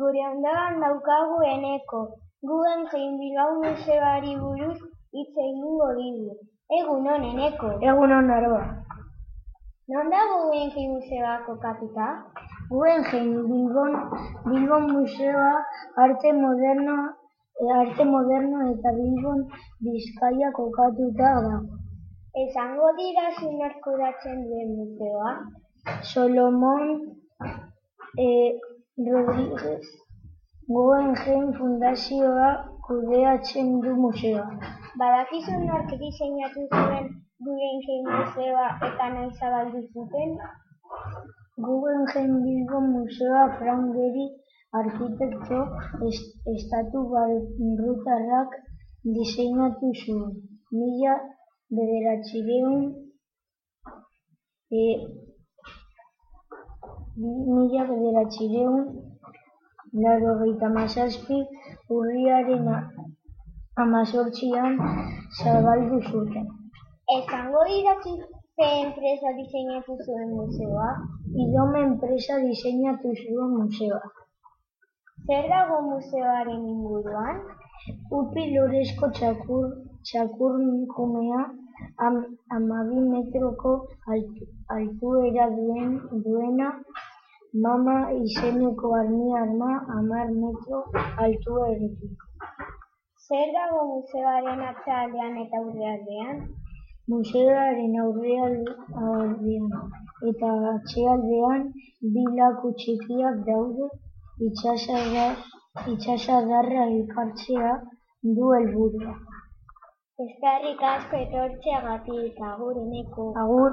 Gure ondoan daukagu eneko, Guggenheim Bilbao museoari buruz hitz egingo digu. Egun on, eneko. Egun on, aroa. Non dago Guggenheim museoa kokatuta? Guggenheim Bilbon, Bilbon museoa arte moderno, arte moderno eta Bilbon Bizkaia kokatuta dago. Esango dira nork kudeatzen duen museoa? Solomon e, Rodriguez Guggenheim Fundazioa kudeatzen du museoa. Badakizu nork diseinatu zuen Guggenheim museoa eta nahi zabaldu zuten? Guggenheim Bilbon museoa Frank Gehry arkitekto est, estatu barrutarrak diseinatu zuen. Mila bederatzireun e, mila bederatzireun laurogeita hamazazpi urriaren amazortzian zabaldu zuten. Esango didazu ze enpresa diseinatu zuen museoa? Idome enpresa diseinatu zuen museoa. Zer dago museoaren inguruan? Upi lorezko txakur, txakurkumea am, amabi metroko altu, altuera duen, duena mama izeneko armi arma amar metro altueretik. Zer dago museoaren atzealdean eta aurrealdean? Museoaren aurrealdean eta atzealdean bi laku txikiak daude itsasadarra elkartzea du helburua. Eskerrik asko etortzeagatik, agur eneko. Agur.